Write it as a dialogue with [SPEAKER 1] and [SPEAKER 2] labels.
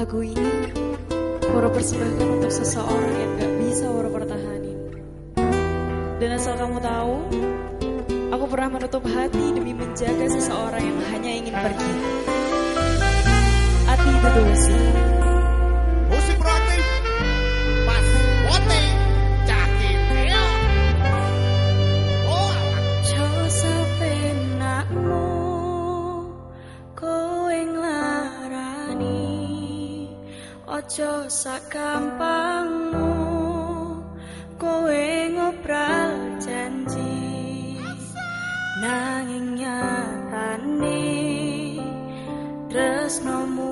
[SPEAKER 1] Lagu ini Waro persembahkan untuk seseorang yang gak bisa Waro pertahanin. Dan asal kamu tahu Aku pernah menutup hati demi menjaga seseorang yang hanya ingin pergi. Hati itu dosa Ojo sakampangmu kowe ngobral janji. Nanging nyatane tresnomu